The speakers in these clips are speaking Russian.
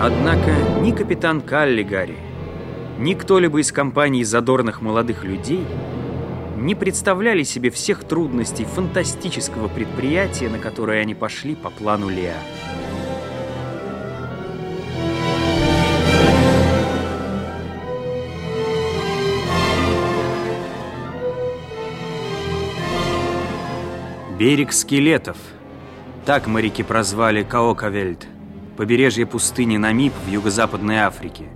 Однако ни капитан Каллигари, ни кто-либо из компаний задорных молодых людей не представляли себе всех трудностей фантастического предприятия, на которое они пошли по плану Леа. Берег скелетов. Так моряки прозвали Каокавельд, побережье пустыни Намиб в юго-западной Африке,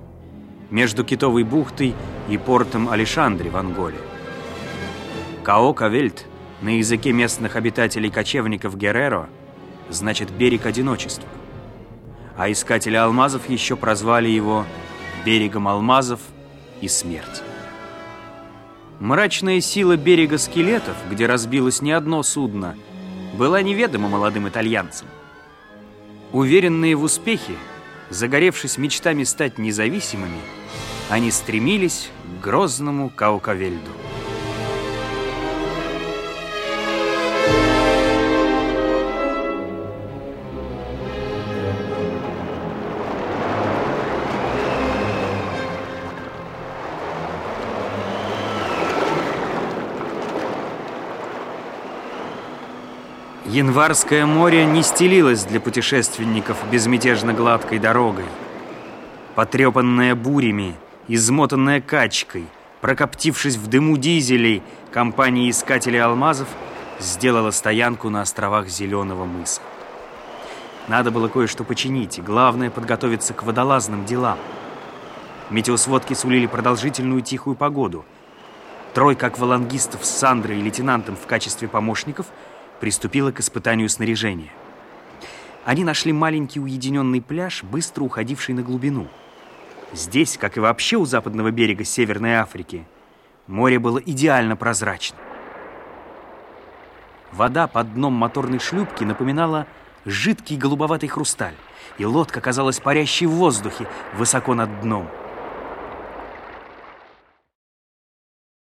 между Китовой бухтой и портом Алишандре в Анголе. Каокавельд на языке местных обитателей-кочевников Герреро значит «берег одиночества». А искатели алмазов еще прозвали его «берегом алмазов и смерти». Мрачная сила берега скелетов, где разбилось не одно судно, была неведома молодым итальянцам. Уверенные в успехе, загоревшись мечтами стать независимыми, они стремились к грозному Каукавельду. Январское море не стелилось для путешественников безмятежно гладкой дорогой. Потрепанная бурями, измотанная качкой, прокоптившись в дыму дизелей, компания искателей алмазов сделала стоянку на островах Зеленого мыса. Надо было кое-что починить, и главное подготовиться к водолазным делам. Метеосводки сулили продолжительную тихую погоду. Тройка аквалангистов с Сандрой и лейтенантом в качестве помощников – приступила к испытанию снаряжения. Они нашли маленький уединенный пляж, быстро уходивший на глубину. Здесь, как и вообще у западного берега Северной Африки, море было идеально прозрачно. Вода под дном моторной шлюпки напоминала жидкий голубоватый хрусталь, и лодка казалась парящей в воздухе высоко над дном –